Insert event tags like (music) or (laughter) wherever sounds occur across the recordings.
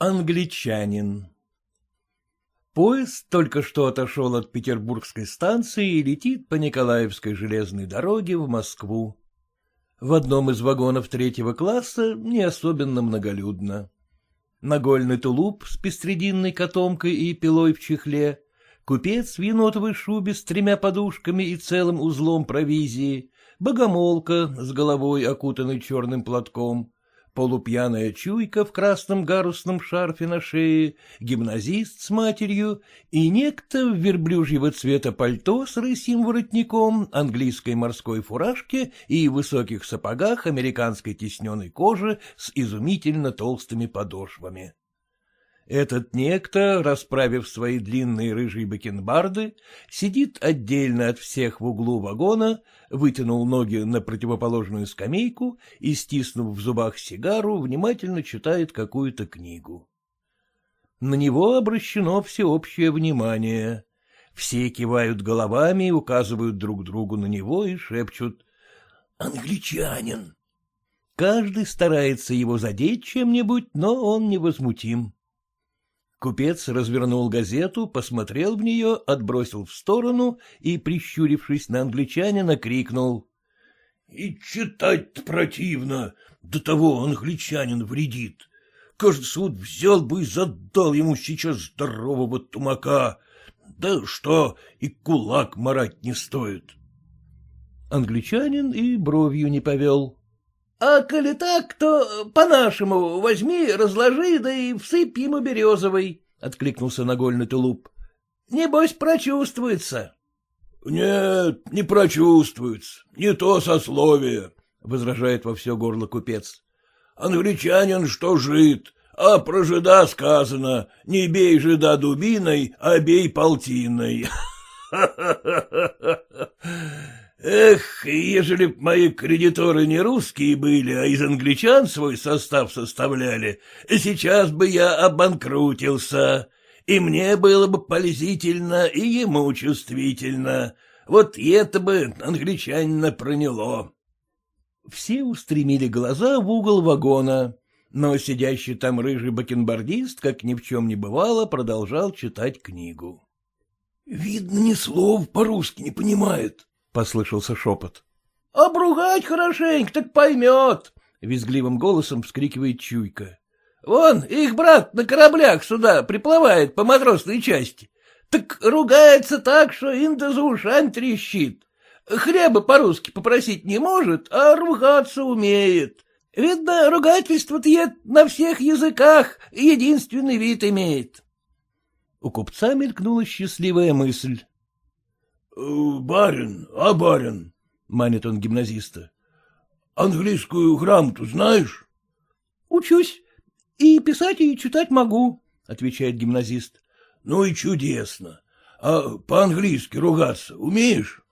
Англичанин Поезд только что отошел от Петербургской станции и летит по Николаевской железной дороге в Москву. В одном из вагонов третьего класса не особенно многолюдно. Нагольный тулуп с пестрединной котомкой и пилой в чехле, купец в енотовой шубе с тремя подушками и целым узлом провизии, богомолка с головой, окутанной черным платком, полупьяная чуйка в красном гарусном шарфе на шее, гимназист с матерью и некто в верблюжьего цвета пальто с рысьим воротником, английской морской фуражке и высоких сапогах американской тесненной кожи с изумительно толстыми подошвами. Этот некто, расправив свои длинные рыжие бакенбарды, сидит отдельно от всех в углу вагона, вытянул ноги на противоположную скамейку и, стиснув в зубах сигару, внимательно читает какую-то книгу. На него обращено всеобщее внимание. Все кивают головами, указывают друг другу на него и шепчут «Англичанин». Каждый старается его задеть чем-нибудь, но он невозмутим. Купец развернул газету, посмотрел в нее, отбросил в сторону и, прищурившись на англичанина, крикнул. — И читать противно, до того англичанин вредит. Кажется, вот взял бы и задал ему сейчас здорового тумака. Да что, и кулак марать не стоит. Англичанин и бровью не повел. — А коли так, то по-нашему возьми, разложи, да и всыпь ему березовый, — откликнулся нагольный тулуп. — Небось, прочувствуется. — Нет, не прочувствуется, не то сословие, — возражает во все горло купец. — Англичанин что жид, а про жида сказано, не бей жида дубиной, а бей полтиной. (laughs) Эх, ежели б мои кредиторы не русские были, а из англичан свой состав составляли, сейчас бы я обанкрутился, и мне было бы полезительно, и ему чувствительно. Вот это бы англичанина проняло. Все устремили глаза в угол вагона, но сидящий там рыжий бакенбардист, как ни в чем не бывало, продолжал читать книгу. — Видно, ни слов по-русски не понимает, — послышался шепот. — Обругать хорошенько, так поймет, — визгливым голосом вскрикивает Чуйка. — Вон, их брат на кораблях сюда приплывает по матросной части. Так ругается так, что инда за ушами трещит. Хлеба по-русски попросить не может, а ругаться умеет. Видно, ругательство-то на всех языках единственный вид имеет. У купца мелькнула счастливая мысль. Э, — Барин, а барин, — манит он гимназиста, — английскую грамоту знаешь? — Учусь. И писать, и читать могу, — отвечает гимназист. — Ну и чудесно. А по-английски ругаться умеешь?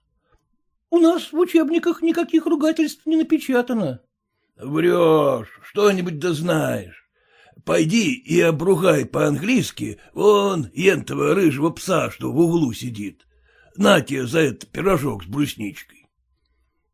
— У нас в учебниках никаких ругательств не напечатано. — Врешь, что-нибудь да знаешь. Пойди и обругай по-английски вон ентого рыжего пса, что в углу сидит. На тебе за это пирожок с брусничкой.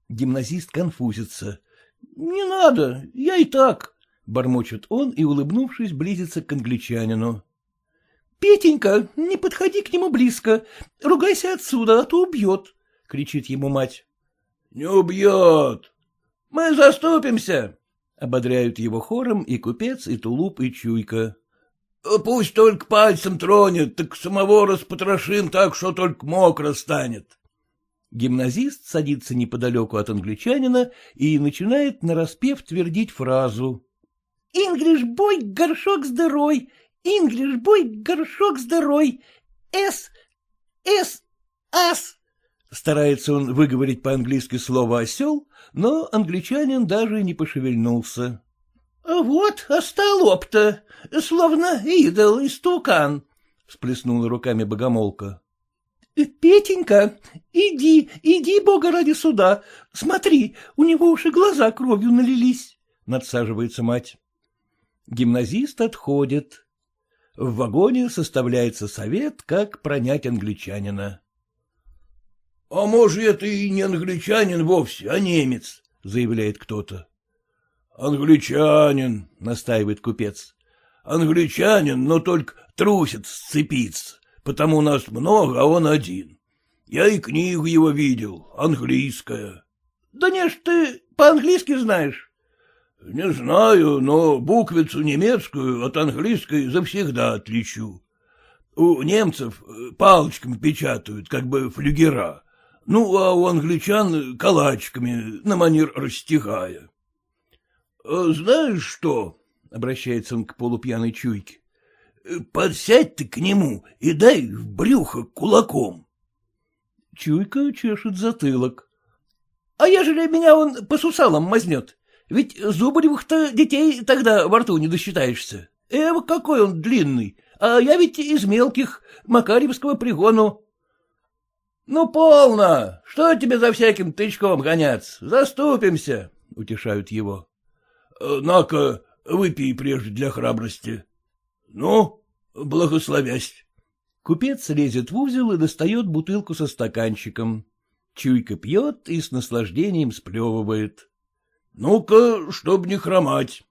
Гимназист конфузится. — Не надо, я и так, — бормочет он и, улыбнувшись, близится к англичанину. — Петенька, не подходи к нему близко, ругайся отсюда, а то убьет, — кричит ему мать. — Не убьет. Мы заступимся, — ободряют его хором и купец, и тулуп, и чуйка. — Пусть только пальцем тронет, так самого распотрошим так, что только мокро станет. Гимназист садится неподалеку от англичанина и начинает нараспев твердить фразу. — Инглиш бой, горшок с дырой, Инглиш бой, горшок с дырой, С, С, Ас. Старается он выговорить по-английски слово «осел», но англичанин даже не пошевельнулся. — Вот остолоп-то, словно идол и стукан, — всплеснула руками богомолка. — Петенька, иди, иди, бога ради суда. Смотри, у него уж и глаза кровью налились, — надсаживается мать. Гимназист отходит. В вагоне составляется совет, как пронять англичанина. — А может, это и не англичанин вовсе, а немец, — заявляет кто-то. — Англичанин, — настаивает купец. — Англичанин, но только трусит сцепиться, потому нас много, а он один. Я и книгу его видел, английская. — Да не ж ты по-английски знаешь? — Не знаю, но буквицу немецкую от английской завсегда отличу. У немцев э, палочками печатают, как бы флюгера, ну, а у англичан калачиками, на манер растягая. — Знаешь что? — обращается он к полупьяной чуйке. — Подсядь ты к нему и дай в брюхо кулаком. Чуйка чешет затылок. — А ежели меня он по сусалам мазнет? Ведь Зубаревых-то детей тогда во рту не досчитаешься. Эва, какой он длинный, а я ведь из мелких, Макаревского пригону. — Ну, полно! Что тебе за всяким тычком гоняться? Заступимся! — утешают его. — На-ка, выпей прежде для храбрости. Ну, благословясь. Купец лезет в узел и достает бутылку со стаканчиком. Чуйка пьет и с наслаждением сплевывает. — Ну-ка, чтоб не хромать.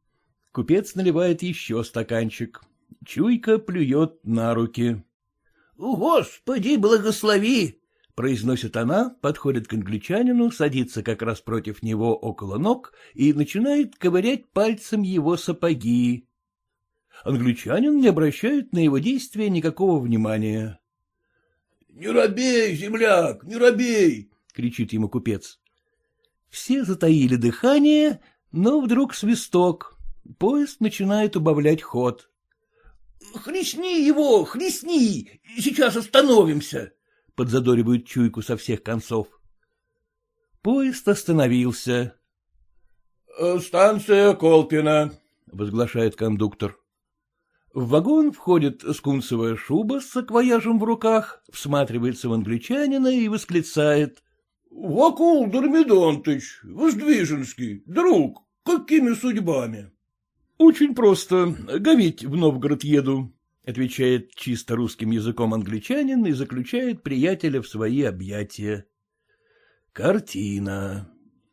Купец наливает еще стаканчик. Чуйка плюет на руки. — Господи, благослови! — произносит она, подходит к англичанину, садится как раз против него около ног и начинает ковырять пальцем его сапоги. Англичанин не обращает на его действия никакого внимания. — Не робей, земляк, не робей! — кричит ему купец. Все затаили дыхание, но вдруг свисток. Поезд начинает убавлять ход. — Хлестни его, хлестни! Сейчас остановимся! — подзадоривают чуйку со всех концов. Поезд остановился. — Станция Колпина, — возглашает кондуктор. В вагон входит скунсовая шуба с саквояжем в руках, всматривается в англичанина и восклицает. — Вакул Дормидонтыч, Воздвиженский, друг, какими судьбами? — Очень просто. Говить в Новгород еду. — отвечает чисто русским языком англичанин и заключает приятеля в свои объятия. Картина.